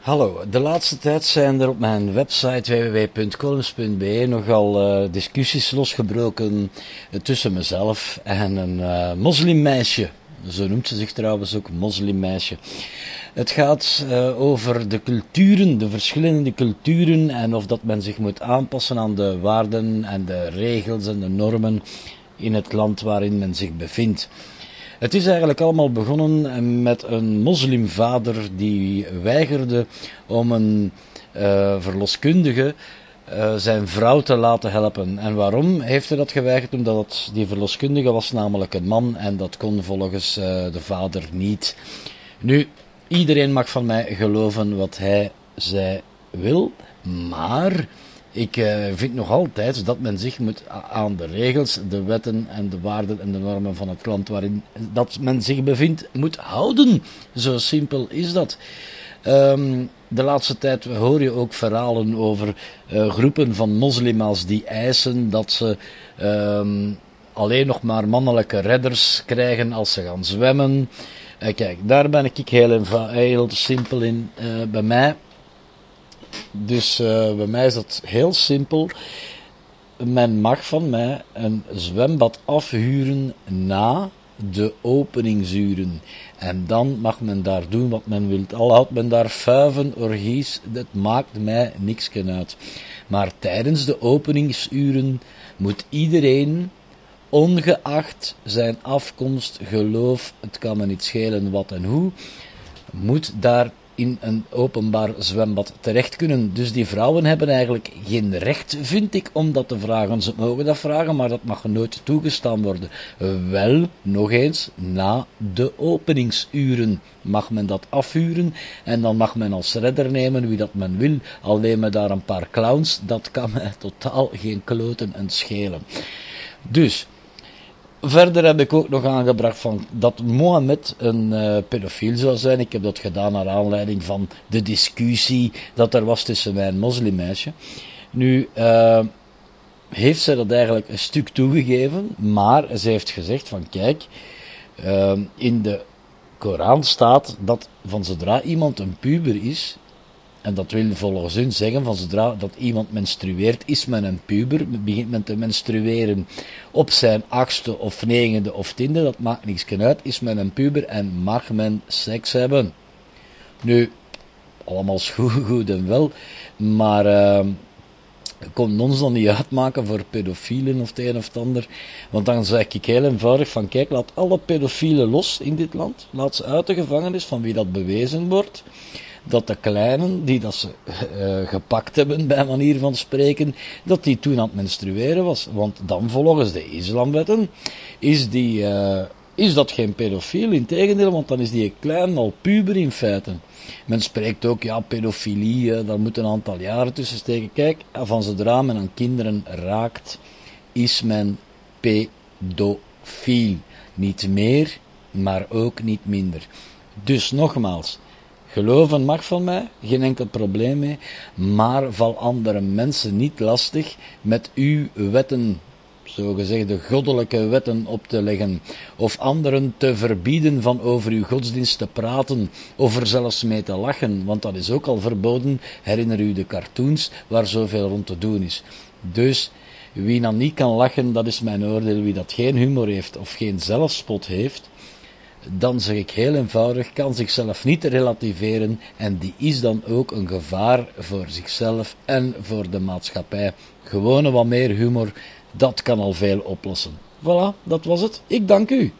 Hallo, de laatste tijd zijn er op mijn website www.columns.be nogal uh, discussies losgebroken tussen mezelf en een uh, moslimmeisje. Zo noemt ze zich trouwens ook, moslimmeisje. Het gaat over de culturen, de verschillende culturen en of dat men zich moet aanpassen aan de waarden en de regels en de normen in het land waarin men zich bevindt. Het is eigenlijk allemaal begonnen met een moslimvader die weigerde om een uh, verloskundige uh, zijn vrouw te laten helpen. En waarom heeft hij dat geweigerd? Omdat die verloskundige was namelijk een man en dat kon volgens uh, de vader niet. Nu, iedereen mag van mij geloven wat hij zij wil, maar ik uh, vind nog altijd dat men zich moet aan de regels, de wetten en de waarden en de normen van het land waarin dat men zich bevindt moet houden. Zo simpel is dat. Um, de laatste tijd hoor je ook verhalen over uh, groepen van moslima's die eisen dat ze um, alleen nog maar mannelijke redders krijgen als ze gaan zwemmen. Uh, kijk, daar ben ik heel, heel simpel in. Bij mij dus uh, bij mij is dat heel simpel. Men mag van mij een zwembad afhuren na de openingsuren. En dan mag men daar doen wat men wil. Al houdt men daar vuiven, orgies, dat maakt mij niks uit. Maar tijdens de openingsuren moet iedereen, ongeacht zijn afkomst, geloof, het kan me niet schelen wat en hoe, moet daar in een openbaar zwembad terecht kunnen. Dus die vrouwen hebben eigenlijk geen recht, vind ik, om dat te vragen. Ze mogen dat vragen, maar dat mag nooit toegestaan worden. Wel, nog eens, na de openingsuren mag men dat afhuren en dan mag men als redder nemen wie dat men wil. Al nemen daar een paar clowns, dat kan mij totaal geen kloten en schelen. Dus, Verder heb ik ook nog aangebracht van dat Mohammed een uh, pedofiel zou zijn. Ik heb dat gedaan naar aanleiding van de discussie dat er was tussen mij en moslimmeisje. Nu, uh, heeft zij dat eigenlijk een stuk toegegeven, maar ze heeft gezegd van kijk, uh, in de Koran staat dat van zodra iemand een puber is, en dat wil volgens hun zeggen, van zodra dat iemand menstrueert, is men een puber, begint men te menstrueren op zijn achtste of negende of tiende, dat maakt niks uit, is men een puber en mag men seks hebben. Nu, allemaal goed, goed en wel, maar uh, komt ons dan niet uitmaken voor pedofielen of het een of het ander. Want dan zeg ik heel eenvoudig van kijk, laat alle pedofielen los in dit land. Laat ze uit de gevangenis van wie dat bewezen wordt dat de kleinen, die dat ze uh, gepakt hebben, bij manier van spreken, dat die toen aan het menstrueren was. Want dan, volgens de islamwetten, is, die, uh, is dat geen pedofiel. Integendeel, want dan is die klein al puber in feite. Men spreekt ook, ja, pedofilie, uh, daar moet een aantal jaren tussen steken. Kijk, van zodra men aan kinderen raakt, is men pedofiel. Niet meer, maar ook niet minder. Dus nogmaals, Geloven mag van mij, geen enkel probleem mee, maar val andere mensen niet lastig met uw wetten, zogezegde goddelijke wetten op te leggen, of anderen te verbieden van over uw godsdienst te praten, of er zelfs mee te lachen, want dat is ook al verboden, herinner u de cartoons waar zoveel rond te doen is. Dus, wie dan niet kan lachen, dat is mijn oordeel, wie dat geen humor heeft of geen zelfspot heeft, dan zeg ik heel eenvoudig, kan zichzelf niet relativeren en die is dan ook een gevaar voor zichzelf en voor de maatschappij. Gewone wat meer humor, dat kan al veel oplossen. Voilà, dat was het. Ik dank u.